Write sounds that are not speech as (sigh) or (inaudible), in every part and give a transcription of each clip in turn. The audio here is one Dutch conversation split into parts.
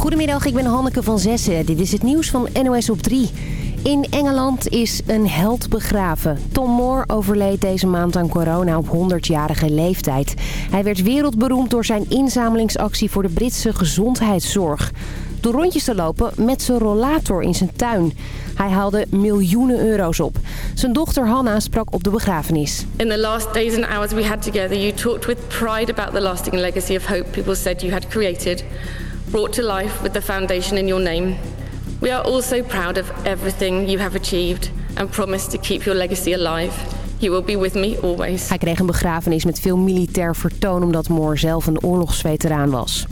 Goedemiddag, ik ben Hanneke van Zessen. Dit is het nieuws van NOS op 3. In Engeland is een held begraven. Tom Moore overleed deze maand aan corona op 100-jarige leeftijd. Hij werd wereldberoemd door zijn inzamelingsactie voor de Britse gezondheidszorg. Door rondjes te lopen met zijn rollator in zijn tuin. Hij haalde miljoenen euro's op. Zijn dochter Hannah sprak op de begrafenis. In the last days and hours we had together, you talked with pride about the lasting legacy of hope people said you had created, brought to life with the foundation in your name. We are also proud of everything you have achieved and promise to keep your legacy alive. You will be with me always. Hij kreeg een begrafenis met veel militair vertoon omdat Moore zelf een oorlogsveteraan was.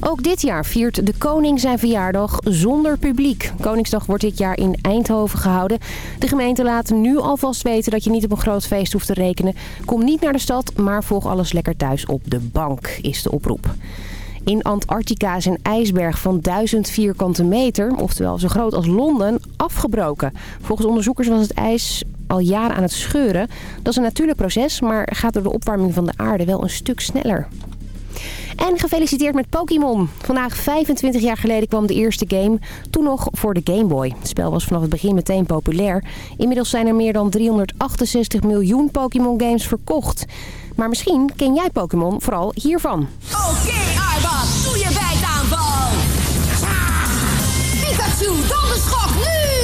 Ook dit jaar viert de koning zijn verjaardag zonder publiek. Koningsdag wordt dit jaar in Eindhoven gehouden. De gemeente laat nu alvast weten dat je niet op een groot feest hoeft te rekenen. Kom niet naar de stad, maar volg alles lekker thuis op de bank, is de oproep. In Antarctica is een ijsberg van 1000 vierkante meter, oftewel zo groot als Londen, afgebroken. Volgens onderzoekers was het ijs al jaren aan het scheuren. Dat is een natuurlijk proces, maar gaat door de opwarming van de aarde wel een stuk sneller. En gefeliciteerd met Pokémon. Vandaag 25 jaar geleden kwam de eerste game, toen nog voor de Game Boy. Het spel was vanaf het begin meteen populair. Inmiddels zijn er meer dan 368 miljoen Pokémon games verkocht. Maar misschien ken jij Pokémon vooral hiervan. Oké, Arbad, doe je bijtaanval. Pikachu, donderschok, nu!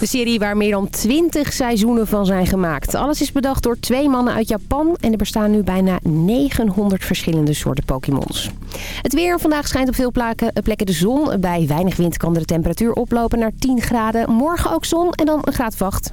De serie waar meer dan 20 seizoenen van zijn gemaakt. Alles is bedacht door twee mannen uit Japan en er bestaan nu bijna 900 verschillende soorten Pokémons. Het weer vandaag schijnt op veel plekken, plekken de zon. Bij weinig wind kan de temperatuur oplopen naar 10 graden. Morgen ook zon en dan een graad vacht.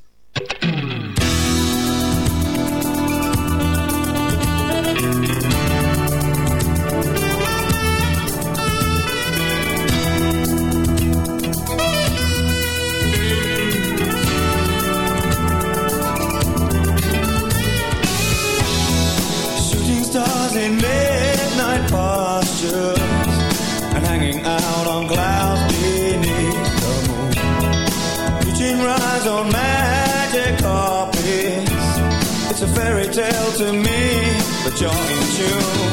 Tale to me, but you're in tune.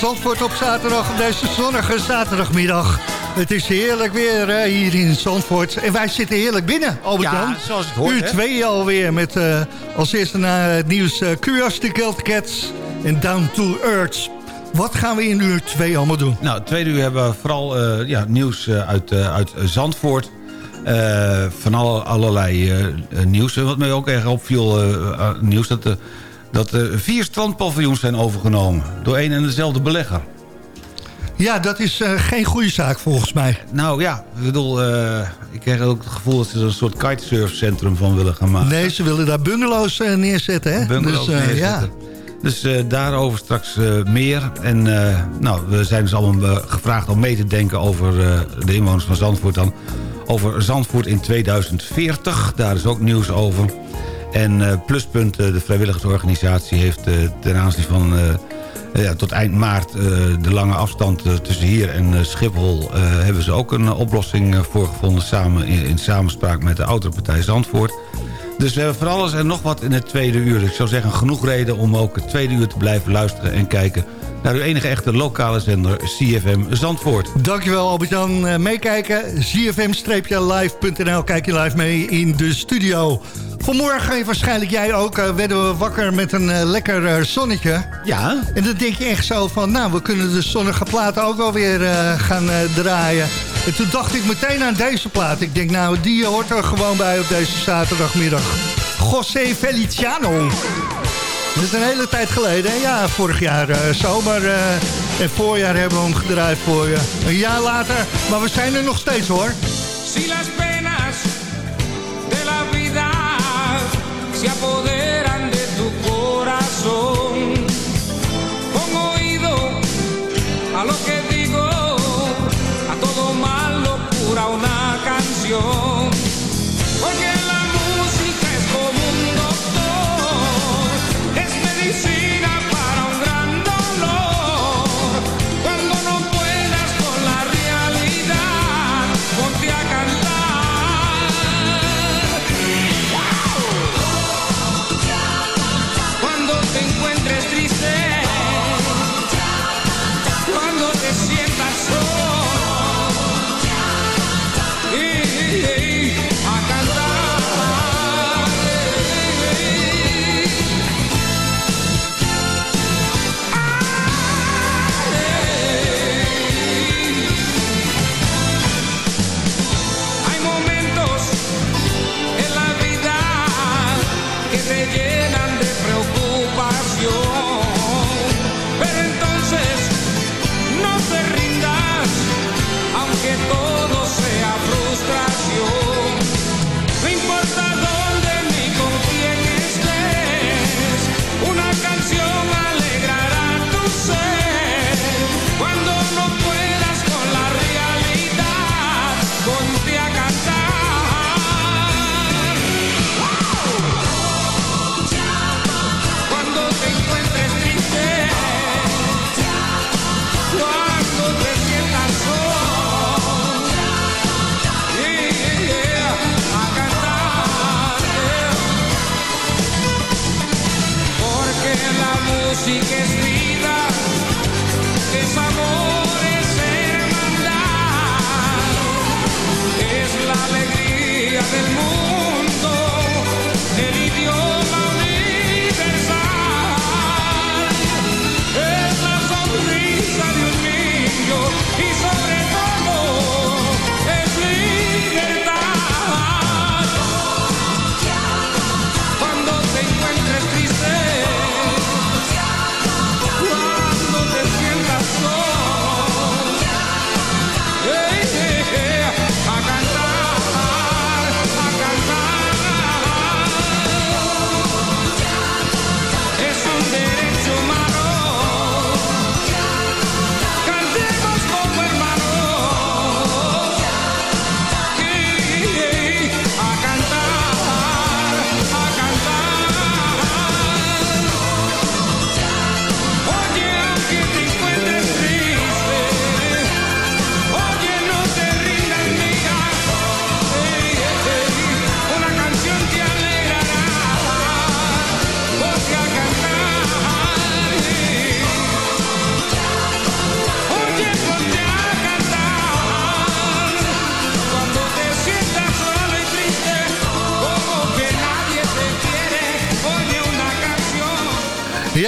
Zandvoort op zaterdag, op deze zonnige zaterdagmiddag. Het is heerlijk weer eh, hier in Zandvoort. En wij zitten heerlijk binnen, Albert Ja, zoals het hoort, Uur hè? twee alweer met eh, als eerste het nieuws uh, Curiosity Cats en Down to Earth. Wat gaan we in uur twee allemaal doen? Nou, tweede uur hebben we vooral eh, ja, nieuws eh, uit, eh, uit Zandvoort. Eh, van alle, allerlei eh, eh, nieuws. Wat mij ook erg opviel, eh, eh, nieuws... dat, de dat vier strandpaviljoens zijn overgenomen... door één en dezelfde belegger. Ja, dat is eh, geen goede zaak volgens mij. Nou ja, ik bedoel... eh, ik krijg ook het gevoel dat ze er een soort kitesurfcentrum van willen gaan maken. Nee, ze willen daar bungalows eh, neerzetten, hè? Bungalows dus, neerzetten. Dus eh, daarover straks meer. En nou, we zijn dus allemaal gevraagd om mee te denken over de inwoners van Zandvoort dan. Over Zandvoort in 2040, daar is ook nieuws over. En eh, Pluspunt, eh, de vrijwilligersorganisatie, heeft eh, ten aanzien van... ja, tot eind maart de lange afstand tussen hier en Schiphol... hebben ze ook een oplossing voor gevonden... samen in, in samenspraak met de autopartij Zandvoort. Dus we hebben van alles en nog wat in het tweede uur. Ik zou zeggen, genoeg reden om ook het tweede uur te blijven luisteren... en kijken naar uw enige echte lokale zender CFM Zandvoort. Dankjewel Albert-Jan. Meekijken, zfm-live.nl. Kijk je live mee in de studio. Vanmorgen, waarschijnlijk jij ook, eh, werden we wakker met een eh, lekker eh, zonnetje. Ja. En dan denk je echt zo van, nou, we kunnen de zonnige platen ook wel weer eh, gaan eh, draaien. En toen dacht ik meteen aan deze plaat. Ik denk, nou, die hoort er gewoon bij op deze zaterdagmiddag. José Feliciano. Dat is een hele tijd geleden. Ja, vorig jaar eh, zomer eh, en voorjaar hebben we hem gedraaid voor je. Een jaar later, maar we zijn er nog steeds hoor. Se apoderan de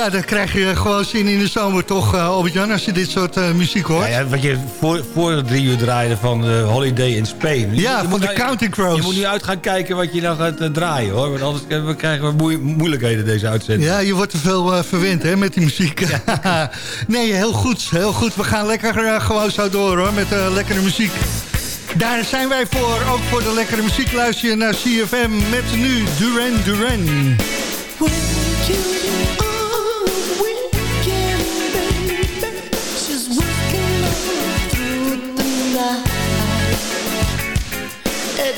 Ja, dan krijg je gewoon zin in de zomer toch, uh, Albert-Jan, als je dit soort uh, muziek hoort. Ja, ja, wat je voor, voor drie uur draaide van uh, Holiday in Spain. Ja, je, van de Counting Crows. Je moet nu uit gaan kijken wat je dan gaat draaien, hoor. Want anders krijgen we moe moeilijkheden deze uitzending. Ja, je wordt te veel verwend, hè, met die muziek. Ja. (laughs) nee, heel goed, heel goed. We gaan lekker gewoon zo door, hoor, met lekkere muziek. Daar zijn wij voor, ook voor de lekkere muziek. Luister je naar CFM met nu Duran Duran.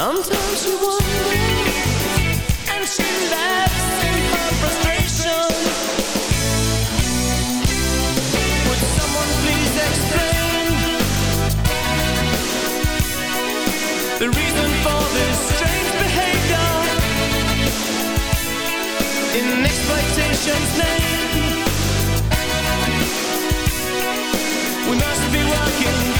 Sometimes you wonder And she laughs in her frustration Would someone please explain the reason for this strange behavior in exploitation's name. We must be working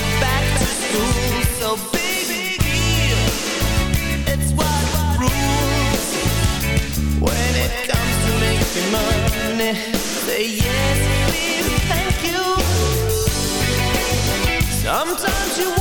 Sometimes you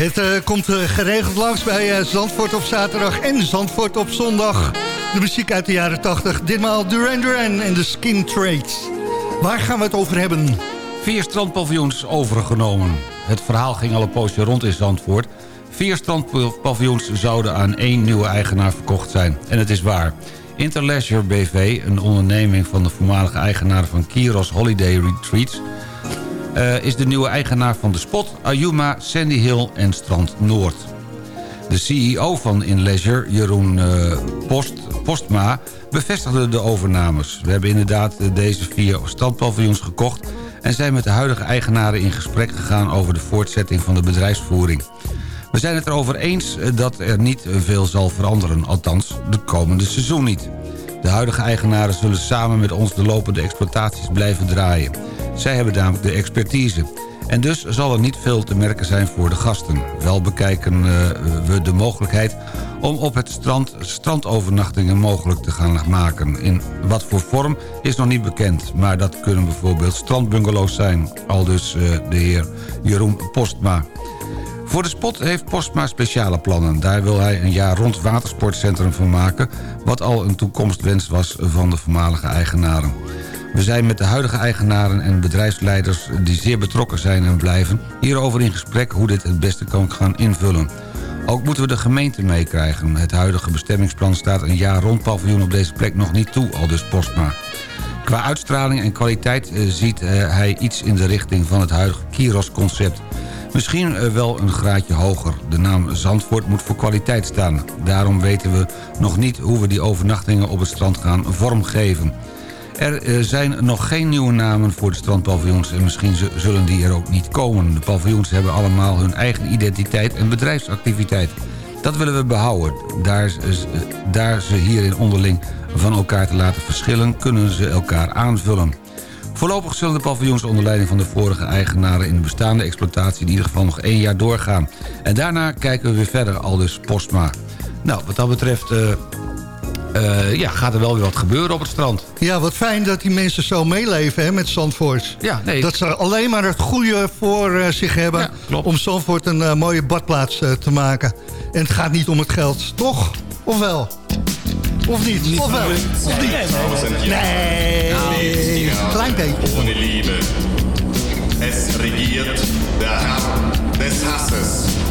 Het eh, komt eh, geregeld langs bij eh, Zandvoort op zaterdag en Zandvoort op zondag. De muziek uit de jaren 80. Ditmaal Duran Duran en de Skin Trades. Waar gaan we het over hebben? Vier strandpaviljoens overgenomen. Het verhaal ging al een poosje rond in Zandvoort. Vier strandpaviljoens zouden aan één nieuwe eigenaar verkocht zijn. En het is waar. Interleisure BV, een onderneming van de voormalige eigenaar van Kiros Holiday Retreats... eh, is de nieuwe eigenaar van de spot... Ayuma, Sandy Hill en Strand Noord. De CEO van InLeisure, Jeroen eh, Post, Postma, bevestigde de overnames. We hebben inderdaad eh, deze vier standpaviljoens gekocht... en zijn met de huidige eigenaren in gesprek gegaan... over de voortzetting van de bedrijfsvoering. We zijn het erover eens dat er niet veel zal veranderen. Althans, de komende seizoen niet. De huidige eigenaren zullen samen met ons de lopende exploitaties blijven draaien. Zij hebben namelijk de expertise. En dus zal er niet veel te merken zijn voor de gasten. Wel bekijken uh, we de mogelijkheid om op het strand strandovernachtingen mogelijk te gaan maken. In wat voor vorm is nog niet bekend, maar dat kunnen bijvoorbeeld strandbungalows zijn. Al dus uh, de heer Jeroen Postma. Voor de spot heeft Postma speciale plannen. Daar wil hij een jaar rond watersportcentrum van maken... wat al een toekomstwens was van de voormalige eigenaren. We zijn met de huidige eigenaren en bedrijfsleiders... die zeer betrokken zijn en blijven... hierover in gesprek hoe dit het beste kan gaan invullen. Ook moeten we de gemeente meekrijgen. Het huidige bestemmingsplan staat een jaar rond paviljoen op deze plek nog niet toe, al dus Postma. Qua uitstraling en kwaliteit eh, ziet eh, hij iets in de richting van het huidige Kiros-concept. Misschien eh, wel een graadje hoger. De naam Zandvoort moet voor kwaliteit staan. Daarom weten we nog niet hoe we die overnachtingen op het strand gaan vormgeven. Er eh, zijn nog geen nieuwe namen voor de strandpaviljoens... en misschien zullen die er ook niet komen. De paviljoens hebben allemaal hun eigen identiteit en bedrijfsactiviteit. Dat willen we behouden. Daar, eh, daar ze hierin onderling van elkaar te laten verschillen... kunnen ze elkaar aanvullen. Voorlopig zullen de paviljoens onder leiding van de vorige eigenaren... in de bestaande exploitatie in ieder geval nog één jaar doorgaan. En daarna kijken we weer verder, al dus Postma. Nou, wat dat betreft... Uh, uh, ja, gaat er wel weer wat gebeuren op het strand. Ja, wat fijn dat die mensen zo meeleven hè, met Zandvoort. Ja, nee. Dat ze alleen maar het goede voor uh, zich hebben... Ja, om Zandvoort een uh, mooie badplaats te maken. En het gaat niet om het geld, toch? Of wel? Of niet? niet of wel? Of niet? Nee. nee. Klein beetje. Ohne Liebe. Es regiert der Herr des Hasses.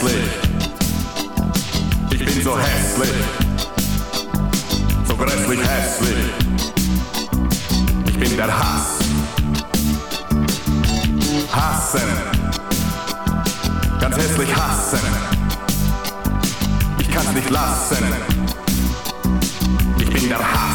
Hässlich. Ich bin so hässlich. So grässlich hässlich. Ich bin der Hass. Hassen. Ganz hässlich hassen. Ich kann's nicht lassen. Ich bin der Hass.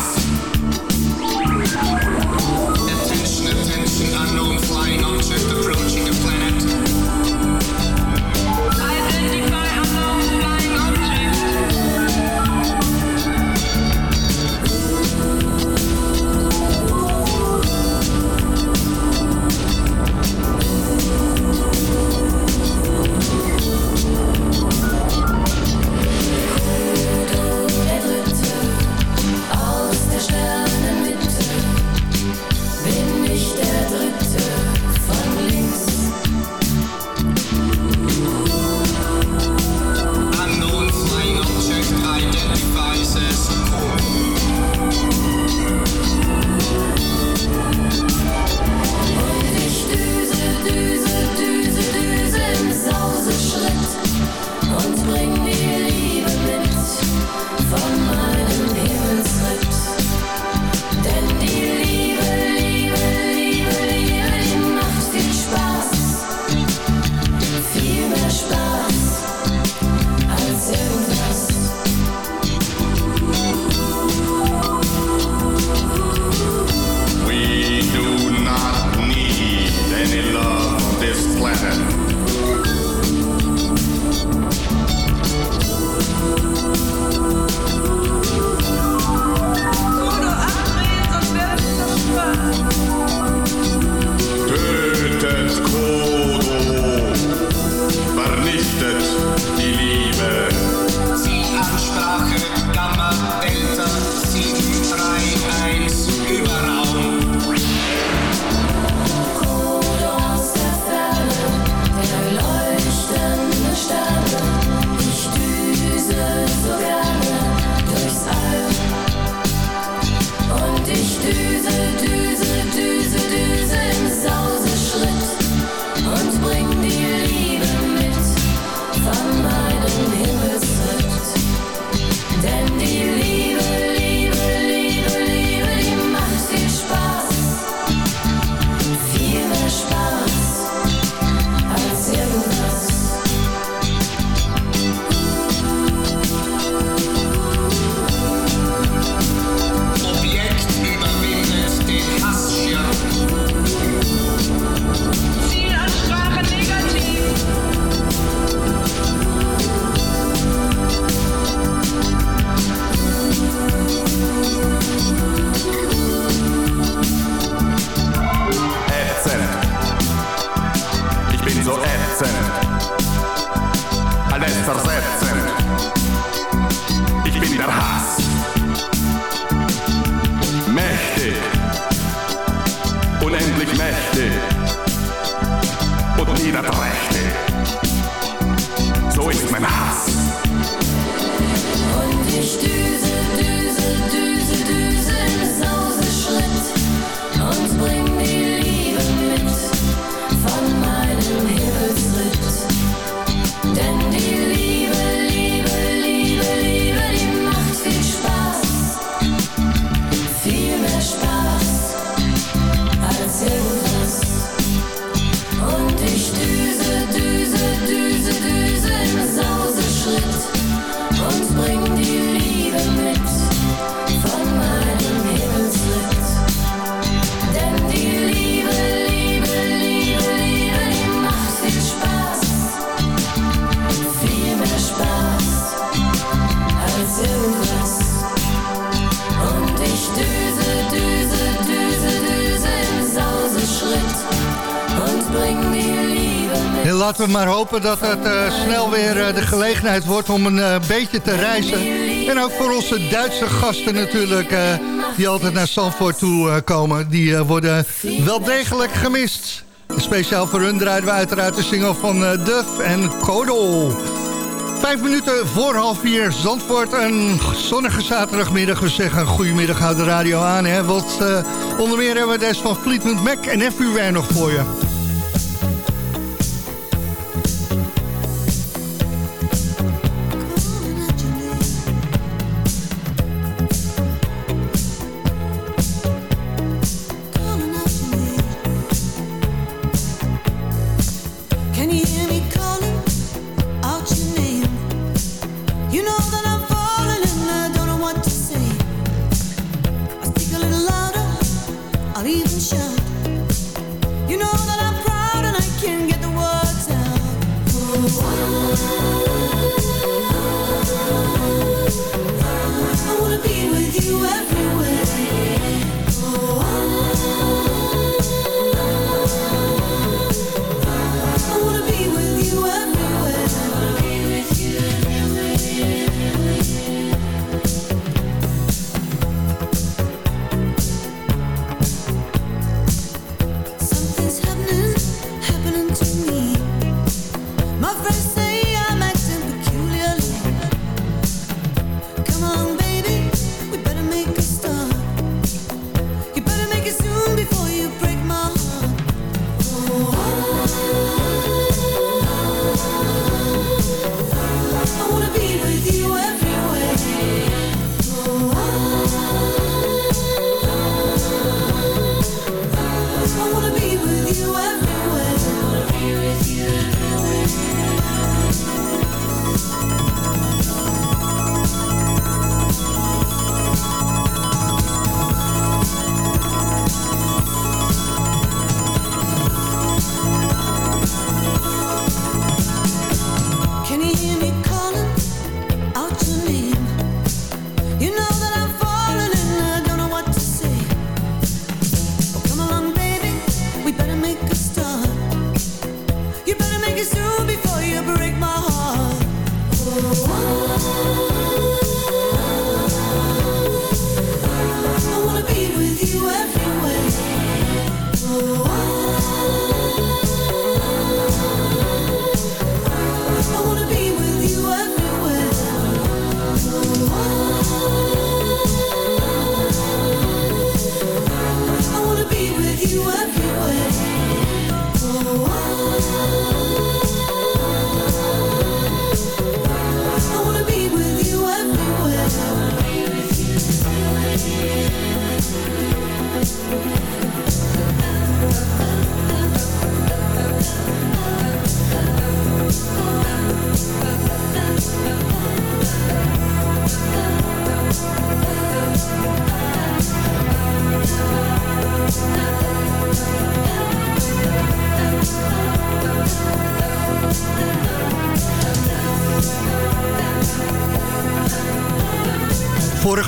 Laten we maar hopen dat het eh, snel weer eh, de gelegenheid wordt om een eh, beetje te reizen. En ook voor onze Duitse gasten natuurlijk, die altijd naar Zandvoort toe komen. Die worden wel degelijk gemist. Speciaal voor hun draaien we uiteraard de single van Duff en Kodol. Vijf minuten voor half vier, Zandvoort, een zonnige zaterdagmiddag. We zeggen goedemiddag, houd de radio aan. Hè? Want onder meer hebben we deze van Fleetwood Mac en Everywhere nog voor je.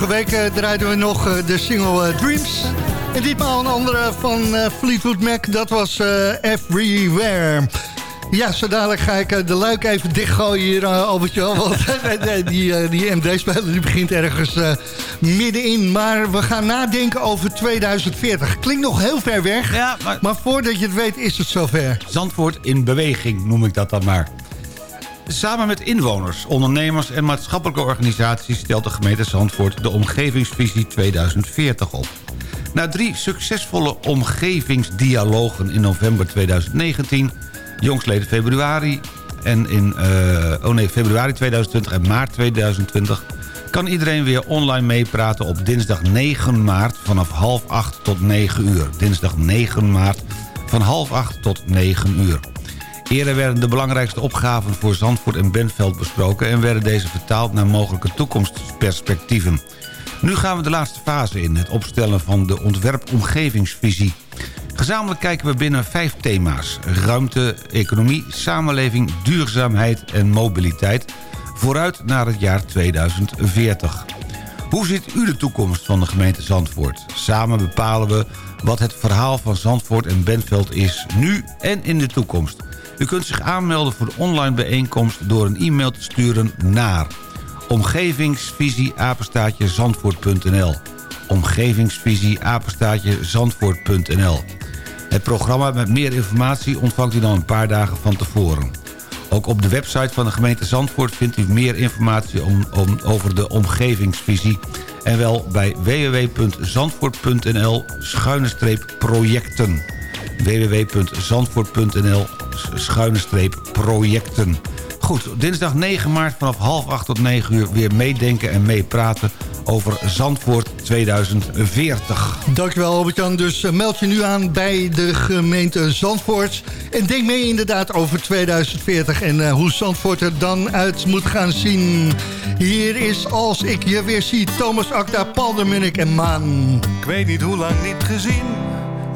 Vorige week eh, draaiden we nog eh, de single eh, Dreams. En ditmaal een andere van Fleetwood Mac. Dat was eh, Everywhere. Ja, zo dadelijk ga ik de luik even dichtgooien hier, uh, Albertje. Want (laughs) die, die MD-speler die begint ergens eh, middenin. Maar we gaan nadenken over 2040. Klinkt nog heel ver weg. maar... maar voordat je het weet is het zover. Zandvoort in beweging, noem ik dat dan maar. Samen met inwoners, ondernemers en maatschappelijke organisaties... stelt de gemeente Zandvoort de Omgevingsvisie 2040 op. Na drie succesvolle omgevingsdialogen in november 2019... jongstleden februari, en in, eh, oh nee, februari 2020 en maart 2020... kan iedereen weer online meepraten op dinsdag 9 maart... vanaf half 8 tot 9 uur. Dinsdag 9 maart van half 8 tot 9 uur. Eerder werden de belangrijkste opgaven voor Zandvoort en Benveld besproken... en werden deze vertaald naar mogelijke toekomstperspectieven. Nu gaan we de laatste fase in, het opstellen van de ontwerp-omgevingsvisie. Gezamenlijk kijken we binnen vijf thema's. Ruimte, economie, samenleving, duurzaamheid en mobiliteit... vooruit naar het jaar 2040. Hoe ziet u de toekomst van de gemeente Zandvoort? Samen bepalen we wat het verhaal van Zandvoort en Bentveld is... nu en in de toekomst. U kunt zich aanmelden voor de online bijeenkomst door een e-mail te sturen naar omgevingsvisieapenstaatje zandvoort.nl omgevingsvisieapenstaatje zandvoort.nl Het programma met meer informatie ontvangt u dan een paar dagen van tevoren. Ook op de website van de gemeente Zandvoort vindt u meer informatie om, over de omgevingsvisie... en wel bij www.zandvoort.nl schuine-projecten www.zandvoort.nl schuine-projecten Goed, dinsdag 9 maart vanaf half 8 tot 9 uur weer meedenken en meepraten over Zandvoort 2040. Dankjewel Albert-Jan. Dus eh, meld je nu aan bij de gemeente Zandvoort. En denk mee inderdaad over 2040 en uh, hoe Zandvoort er dan uit moet gaan zien. Hier is Als ik je weer zie, Thomas Akda, Paul de Munnik en Maan. Ik weet niet hoe lang niet gezien,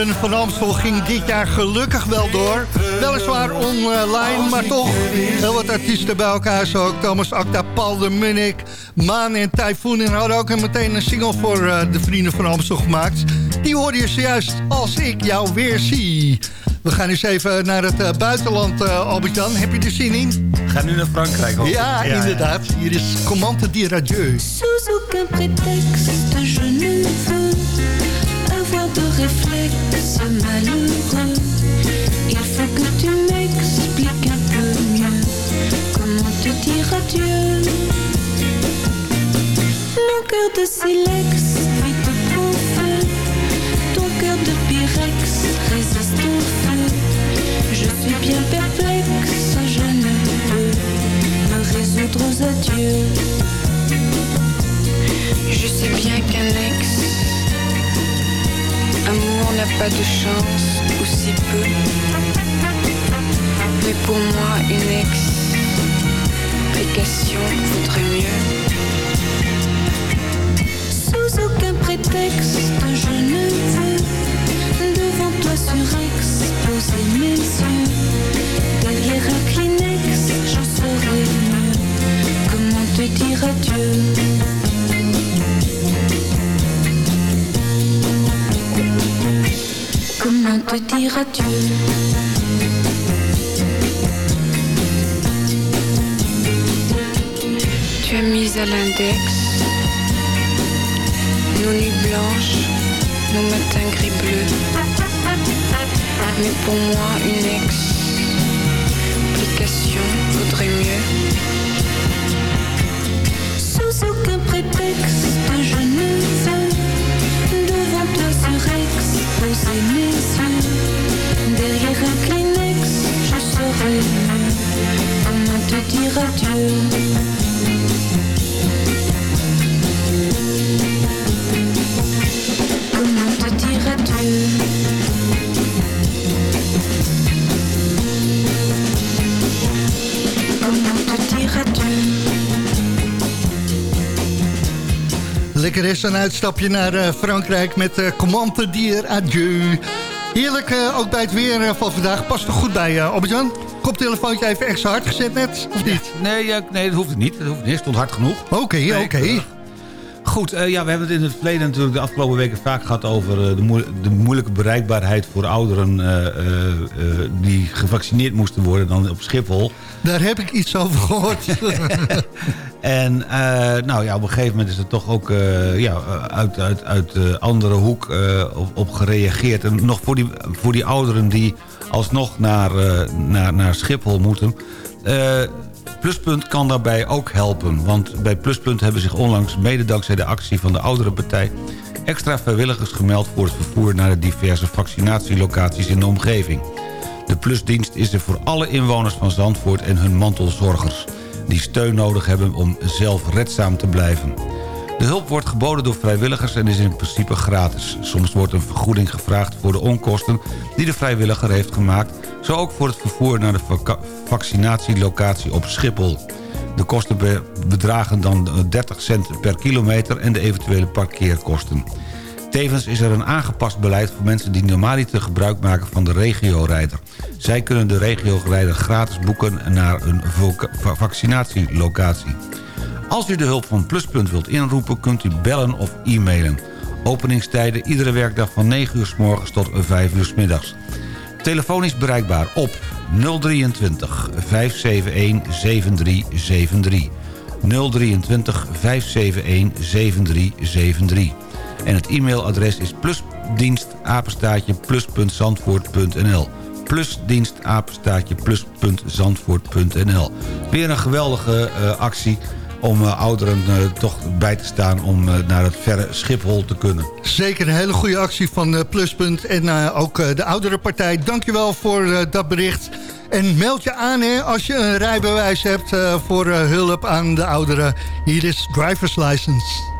De Vrienden van Amstel ging dit jaar gelukkig wel door. Weliswaar online, maar toch heel wat artiesten bij elkaar. Zo ook Thomas Acta, Paul de Munnik, Maan en Typhoon. En hadden ook meteen een single voor eh, de Vrienden van Amstel gemaakt. Die hoorde je zojuist als ik jou weer zie. We gaan eens even naar het eh, buitenland, eh, Albert-Jan. Heb je er zin in? Gaan nu naar Frankrijk. hoor. Ja, inderdaad. Hier is Commande dire adieu. Sous aucun prétexte, je ne veux avoir de réflexe malheureux. Il faut que tu m'expliques un peu mieux comment te dire adieu? Mon cœur de silex vit de bon. Ton cœur de pyrex résiste au feu. Je suis bien perplexe, je ne peux me résoudre aux adieux. Je sais bien qu'un ex, à n'a pas de chance, ou si peu. Mais pour moi, une explication vaudrait mieux. Sous aucun prétexte, je ne veux devant toi surexposer mes yeux. Derrière un Kleenex, j'en saurais mieux. Comment te dire adieu? Comment te dire adieu? Tu as mis à l'index nos nuits blanches, nos matins gris bleus. Mais pour moi, une explication vaudrait mieux. Surexposer mes yeux. Derrière un Kleenex, je te. Lekker is een uitstapje naar eh, Frankrijk met uh, Commande Dier Adieu. Heerlijk, eh, ook bij het weer eh, van vandaag. Past er goed bij, uh, Albert-Jan? Koptelefoontje even extra hard gezet net, of niet? Nee, ja, nee, dat hoeft niet. Dat hoeft niet. Het stond hard genoeg. Oké, Nee, oké. Goed, eh, ja, we hebben het in het verleden natuurlijk de afgelopen weken vaak gehad over eh, de, moe- de moeilijke bereikbaarheid voor ouderen eh, eh, eh, die gevaccineerd moesten worden dan op Schiphol. Daar heb ik iets over gehoord. (laughs) En eh, nou ja, op een gegeven moment is er toch ook eh, ja, uit, uit, uit de andere hoek eh, op, op gereageerd. En nog voor die, voor die ouderen die alsnog naar, naar, naar Schiphol moeten. Pluspunt kan daarbij ook helpen. Want bij Pluspunt hebben zich onlangs, mede dankzij de actie van de oudere partij... extra vrijwilligers gemeld voor het vervoer naar de diverse vaccinatielocaties in de omgeving. De plusdienst is er voor alle inwoners van Zandvoort en hun mantelzorgers... die steun nodig hebben om zelfredzaam te blijven. De hulp wordt geboden door vrijwilligers en is in principe gratis. Soms wordt een vergoeding gevraagd voor de onkosten die de vrijwilliger heeft gemaakt... zo ook voor het vervoer naar de vaccinatielocatie op Schiphol. De kosten be- bedragen dan eh, 30 cent per kilometer en de eventuele parkeerkosten. Tevens is er een aangepast beleid voor mensen die normaliter gebruik maken van de regiorijder. Zij kunnen de regiorijder gratis boeken naar een vaccinatielocatie. Als u de hulp van Pluspunt wilt inroepen, kunt u bellen of e-mailen. Openingstijden iedere werkdag van 9 uur s morgens tot 5 uur s middags. Telefonisch bereikbaar op 023 571 7373. 023 571 7373. En het e-mailadres is plusdienstapenstaatje plus.zandvoort.nl plusdienstapenstaatje plus.zandvoort.nl Weer een geweldige eh, actie om eh, ouderen eh, toch bij te staan om naar het verre Schiphol te kunnen. Zeker een hele goede actie van Pluspunt en ook de oudere partij. Dankjewel voor dat bericht. En meld je aan hè, als je een rijbewijs hebt voor hulp aan de ouderen. Hier is driver's license.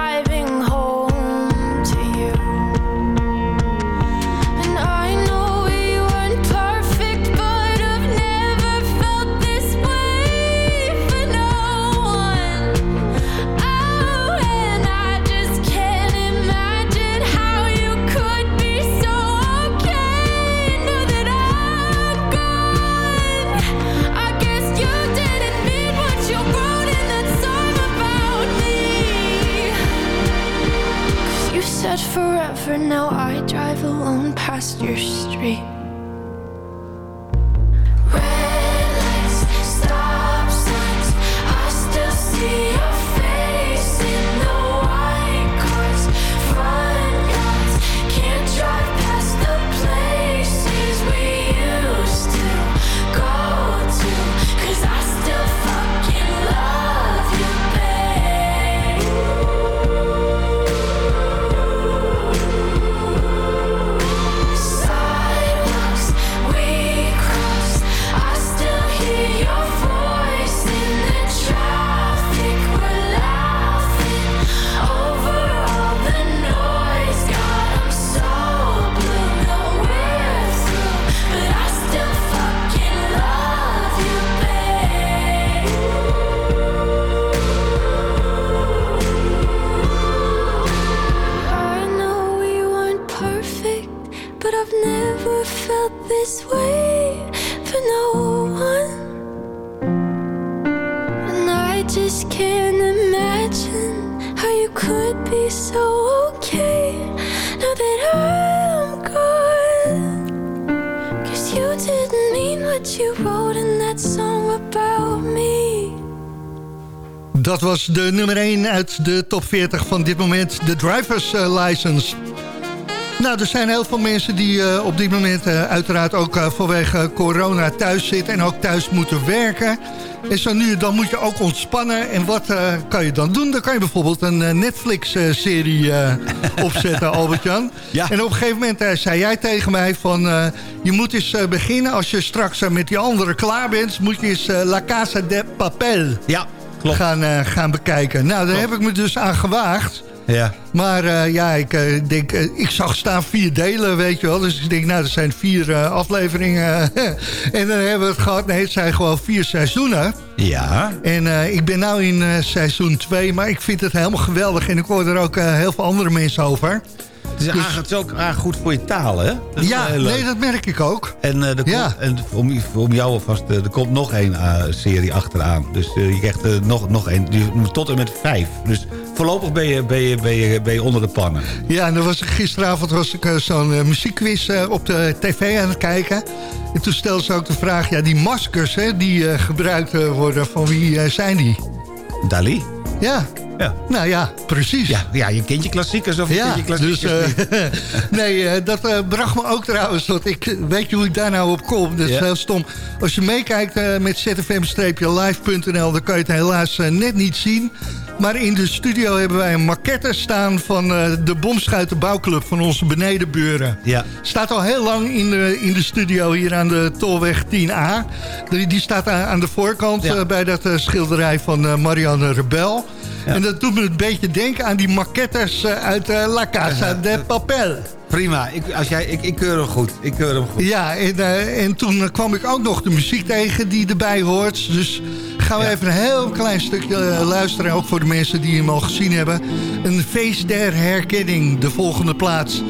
now I drive alone past your this way no one. How you could be so in. Dat was de nummer 1 uit de top 40 van dit moment, de Driver's eh, License. Nou, er zijn heel veel mensen die eh, op dit moment eh, uiteraard ook eh, vanwege corona thuis zitten... en ook thuis moeten werken. En zo nu, dan moet je ook ontspannen. En wat kan je dan doen? Dan kan je bijvoorbeeld een Netflix-serie opzetten, (laughs) Albert-Jan. Ja. En op een gegeven moment zei jij tegen mij van... je moet eens beginnen, als je straks met die anderen klaar bent... moet je eens La Casa de Papel Ja, klopt. gaan, gaan bekijken. Nou, daar heb ik me dus aan gewaagd. Ja. Maar eh, ja, ik eh, denk, eh, ik zag staan vier delen, weet je wel. Dus ik denk, nou, dat zijn vier afleveringen. (laughs) en dan hebben we het gehad. Nee, het zijn gewoon vier seizoenen. Ja. En ik ben nu in seizoen 2, maar ik vind het helemaal geweldig. En ik hoor er ook heel veel andere mensen over. Het is, aardig- het is ook aardig goed voor je taal, hè? Dat ja, nee, dat merk ik ook. En, er Ja. komt, en om, om jou alvast, er komt nog één serie achteraan. Dus je krijgt nog, nog één, die- tot en met vijf. Dus voorlopig ben je, ben je, ben je, ben je onder de pannen. Ja, en dan was ik, gisteravond was ik eh, zo'n eh, muziekquiz eh, op de tv aan het kijken. En toen stelde ze ook de vraag, ja, die maskers hè, die gebruikt worden, van wie zijn die? Dali? Ja. Ja. Nou ja, precies. Ja, ja je kent je klassiekers of je Ja, je klassiekers dus, (laughs) nee, dat bracht me ook trouwens. Dat ik, weet je hoe ik daar nou op kom? Dat is Ja. heel stom. Als je meekijkt met zfm-live.nl... dan kan je het helaas net niet zien. Maar in de studio hebben wij een maquette staan... van eh, de Bomschuitenbouwclub van onze benedenburen. Ja. Staat al heel lang in de, in de studio hier aan de Tolweg 10A. Die, die staat aan, de voorkant Ja. eh, bij dat eh, schilderij van Marianne Rebel. En dat doet me een beetje denken aan die maquettes eh, uit eh, La Casa de Papel. Prima, ik, als jij, ik, ik keur hem goed. Ik keur hem goed. Ja, en, eh, en toen kwam ik ook nog de muziek tegen die erbij hoort. Dus gaan we even een heel klein stukje luisteren. Ook voor de mensen die hem al gezien hebben. Een feest der herkenning, de volgende plaats.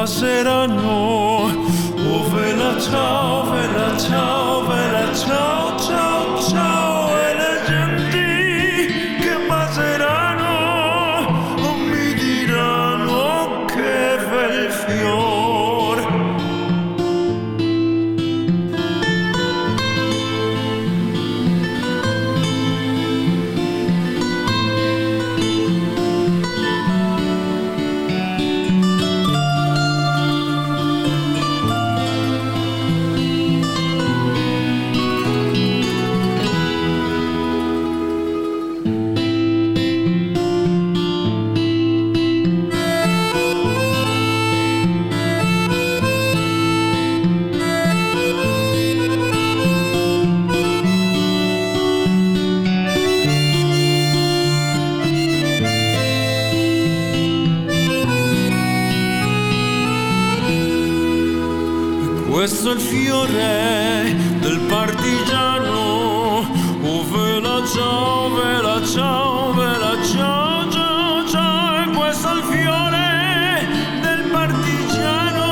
Passeranno. Oh vela ciao, Questo è il fiore del partigiano. Oh, vela ciao, vela ciao, vela ciao, ciao, ciao. E questo è il fiore del partigiano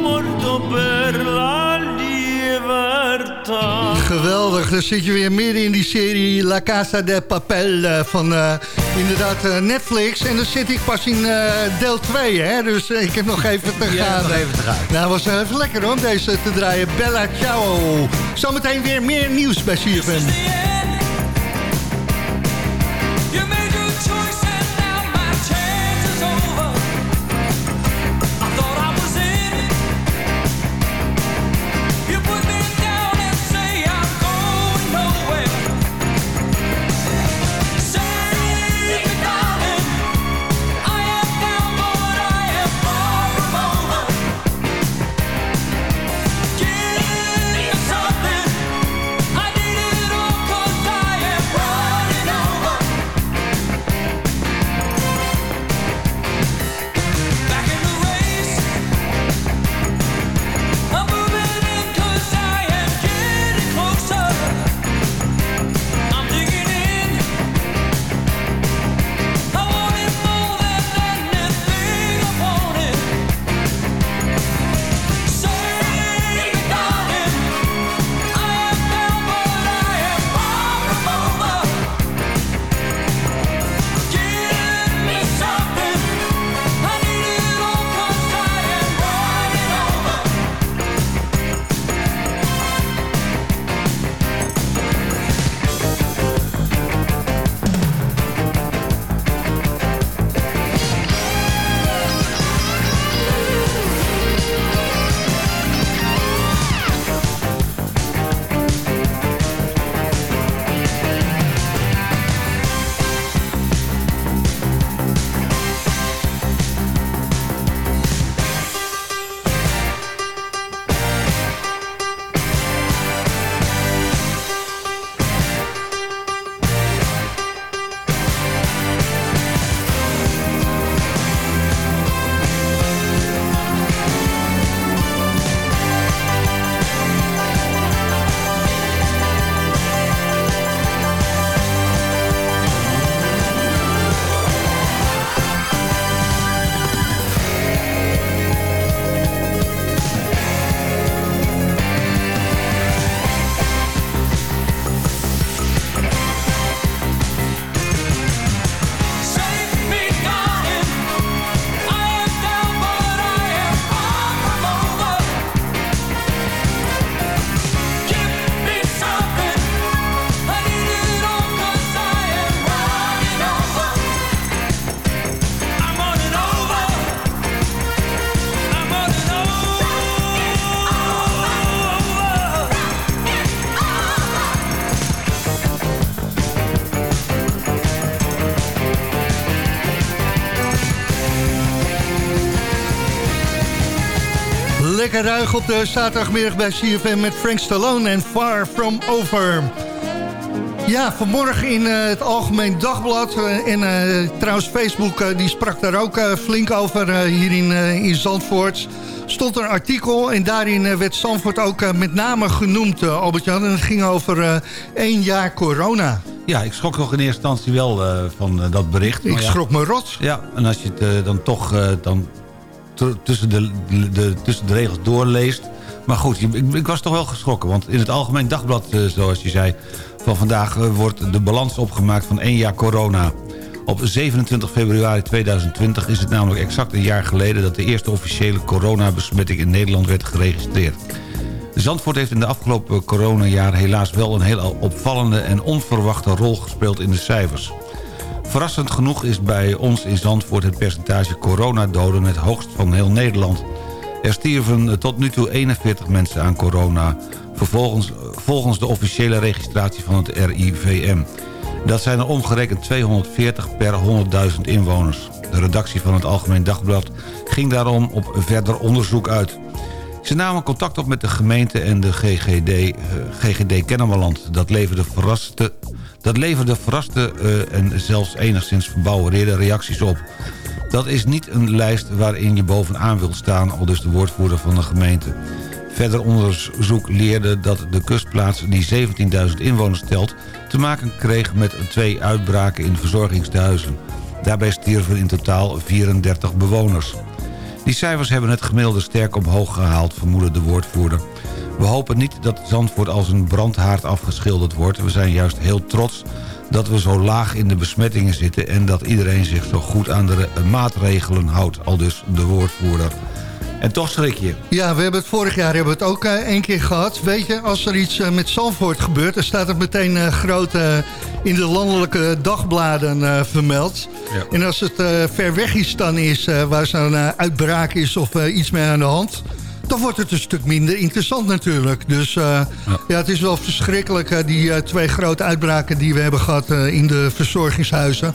morto per la libertà. Geweldig, dan zit je weer midden in die serie La Casa de Papel eh, van eh, inderdaad eh, Netflix. En dan zit ik pas in eh, deel 2, hè? dus eh, ik heb nog even te Ja, gaan. nog even te gaan. Nou, was even lekker om deze te draaien. Bella Ciao. Zometeen weer meer nieuws bij CFM. Lekker ruig op de zaterdagmiddag bij CFM met Frank Stallone en Far From Over. Ja, vanmorgen in eh, het Algemeen Dagblad eh, en eh, trouwens Facebook die sprak daar ook flink over hier in, in Zandvoort. Stond er een artikel en daarin werd Zandvoort ook met name genoemd, Albert-Jan. En het ging over één jaar corona. Ja, ik schrok nog in eerste instantie wel van dat bericht. Ik ja, schrok me rot. Ja, en als je het dan toch dan tussen, de, de, tussen de regels doorleest... Maar goed, ik, ik was toch wel geschrokken. Want in het Algemeen Dagblad, eh, zoals je zei... van vandaag eh, wordt de balans opgemaakt van één jaar corona. Op 27 februari 2020 is het namelijk exact een jaar geleden... dat de eerste officiële coronabesmetting in Nederland werd geregistreerd. Zandvoort heeft in de afgelopen coronajaar helaas wel een heel opvallende en onverwachte rol gespeeld in de cijfers. Verrassend genoeg is bij ons in Zandvoort het percentage coronadoden het hoogst van heel Nederland. Er stierven tot nu toe 41 mensen aan corona, vervolgens, volgens de officiële registratie van het RIVM. Dat zijn er omgerekend 240 per 100.000 inwoners. De redactie van het Algemeen Dagblad ging daarom op verder onderzoek uit. Ze namen contact op met de gemeente en de GGD, eh, GGD Kennemerland. Dat leverde verraste, dat leverde verraste eh, en zelfs enigszins verbouwereerde reacties op. Dat is niet een lijst waarin je bovenaan wilt staan, al dus de woordvoerder van de gemeente. Verder onderzoek leerde dat de kustplaats die 17.000 inwoners telt... te maken kreeg met twee uitbraken in verzorgingstehuizen. Daarbij stierven in totaal 34 bewoners. Die cijfers hebben het gemiddelde sterk omhoog gehaald, vermoedde de woordvoerder. We hopen niet dat Zandvoort als een brandhaard afgeschilderd wordt. We zijn juist heel trots dat we zo laag in de besmettingen zitten... en dat iedereen zich zo goed aan de maatregelen houdt, al dus de woordvoerder. En toch schrik je. Ja, we hebben het vorig jaar hebben we het ook eh, één keer gehad. Weet je, als er iets eh, met Zandvoort gebeurt... dan staat het meteen eh, groot in de landelijke dagbladen vermeld. Ja. En als het ver weg is dan is, waar zo'n uitbraak is of iets mee aan de hand... dan wordt het een stuk minder interessant natuurlijk. Dus eh, ja. het is wel verschrikkelijk, eh, die eh, twee grote uitbraken die we hebben gehad eh, in de verzorgingshuizen.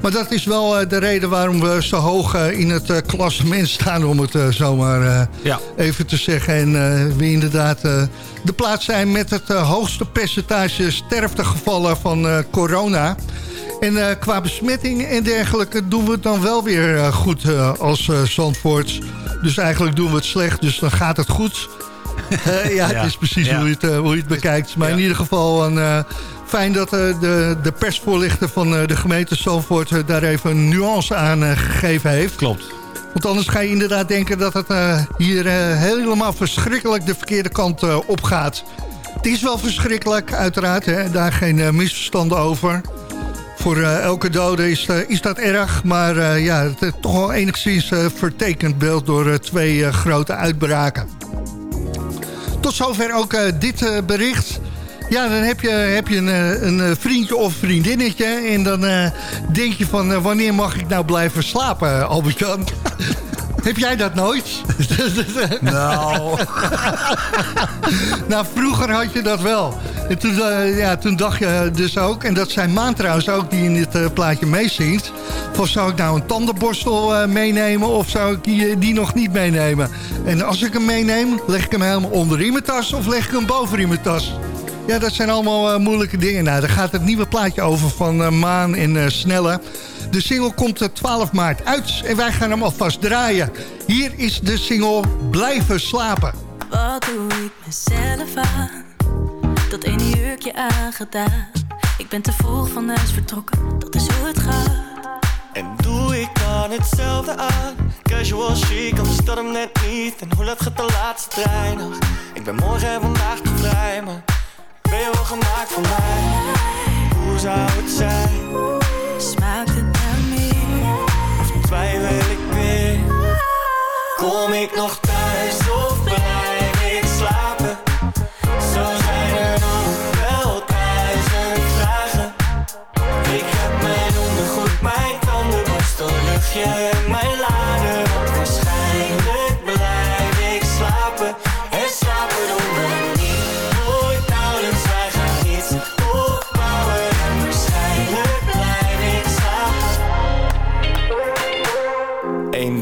Maar dat is wel de reden waarom we zo hoog in het klassement staan, om het zomaar Ja. even te zeggen. En we inderdaad de plaats zijn met het hoogste percentage sterftegevallen van corona. En qua besmetting en dergelijke doen we het dan wel weer goed als Zandvoorts. Dus eigenlijk doen we het slecht, dus dan gaat het goed. (laughs) Eh, ja, Ja. het is precies Ja. hoe, je het, eh, hoe je het bekijkt. Maar in ieder geval een, eh, fijn dat de, de persvoorlichter van de gemeente Zandvoort... daar even een nuance aan gegeven heeft. Klopt. Want anders ga je inderdaad denken dat het hier helemaal verschrikkelijk de verkeerde kant op gaat. Het is wel verschrikkelijk, uiteraard. Hè? Daar geen misverstanden over. Voor eh, elke dode is, eh, is dat erg. Maar eh, ja, het is toch wel enigszins vertekend beeld door twee grote uitbraken. Tot zover ook dit bericht. Ja, dan heb je, heb je een, een vriendje of vriendinnetje. En dan denk je van, wanneer mag ik nou blijven slapen, Albert-Jan? (laughs) heb jij dat nooit? (laughs) Nou. (laughs) nou, vroeger had je dat wel. En toen, eh, ja, toen dacht je dus ook, en dat zijn Maan trouwens ook die in dit eh, plaatje meezingt... van zou ik nou een tandenborstel eh, meenemen of zou ik die, die nog niet meenemen? En als ik hem meeneem, leg ik hem helemaal onder in mijn tas of leg ik hem boven in mijn tas? Ja, dat zijn allemaal eh, moeilijke dingen. Nou, daar gaat het nieuwe plaatje over van eh, Maan en eh, Snelle. De single komt eh, 12 maart uit en wij gaan hem alvast draaien. Hier is de single Blijven slapen. Wat doe ik mezelf aan? Dat ene jurkje aangedaan. Ik ben te vroeg van huis vertrokken, dat is hoe het gaat. En doe ik dan hetzelfde aan? Casual chic, anders dat hem net niet. En hoe laat gaat de laatste trein nog? Ik ben morgen en vandaag te vrij, maar ben je wel gemaakt voor mij? Hoe zou het zijn? Smaakt het Kom ik nog thuis of blijf ik slapen? Zo zijn er nog wel duizend vragen. Ik heb mijn ondergoed, mijn tandenborstel, luchtje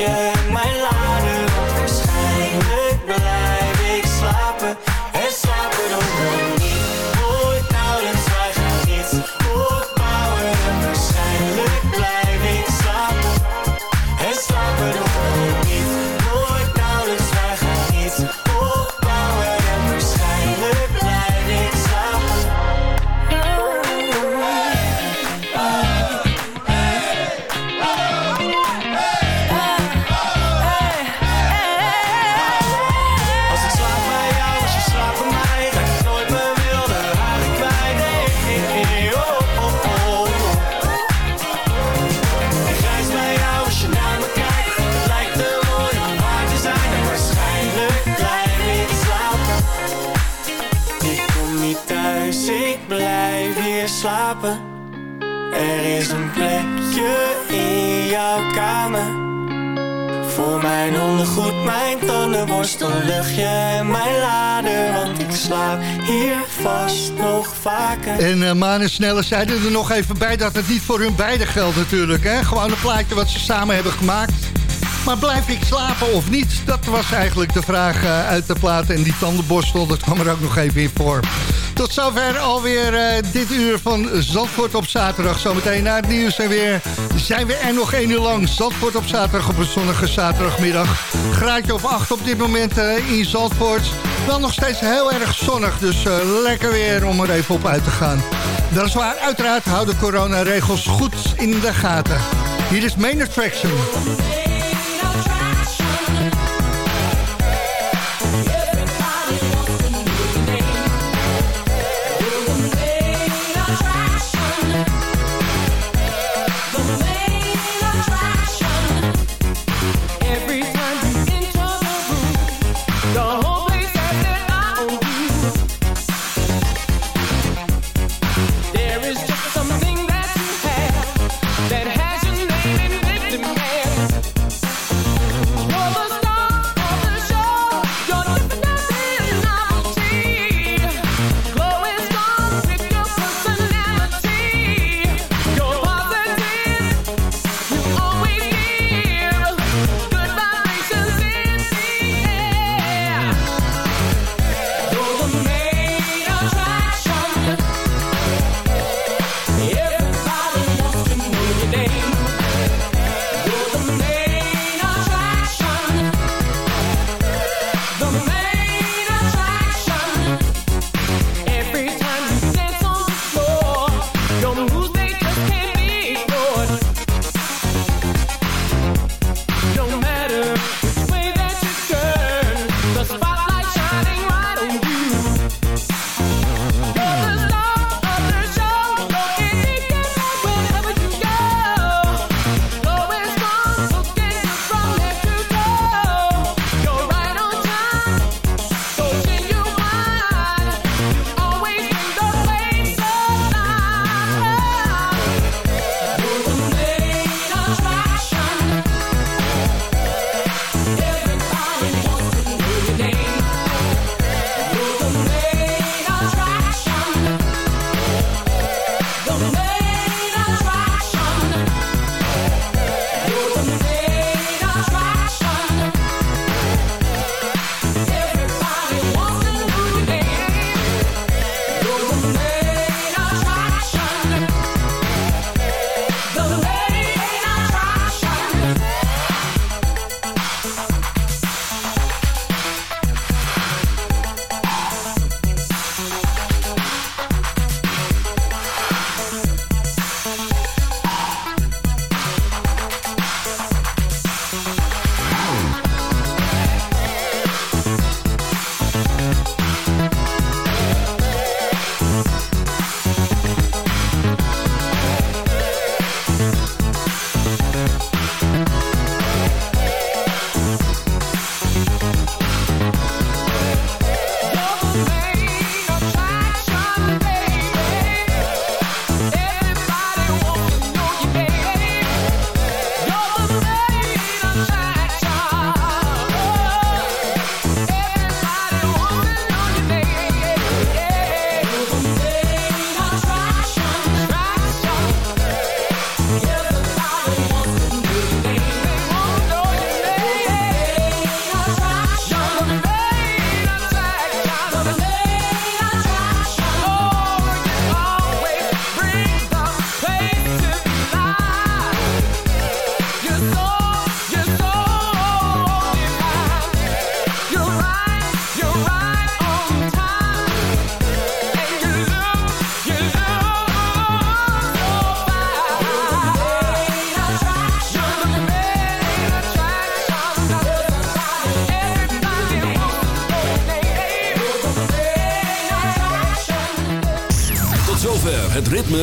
tandenborstel, hier vast nog vaker. En uh, Maan en Snelle zeiden er nog even bij dat het niet voor hun beiden geldt natuurlijk. Hè? Gewoon een plaatje wat ze samen hebben gemaakt. Maar blijf ik slapen of niet? Dat was eigenlijk de vraag uh, uit de plaat. En die tandenborstel, dat kwam er ook nog even in voor. Tot zover alweer uh, dit uur van Zandvoort op zaterdag. Zometeen na het nieuws en weer zijn we er nog één uur lang. Zandvoort op zaterdag op een zonnige zaterdagmiddag. Graadje of acht op dit moment in Zandvoort. Wel nog steeds heel erg zonnig, dus uh, lekker weer om er even op uit te gaan. Weliswaar, uiteraard houden coronaregels goed in de gaten. Hier is Main Attraction.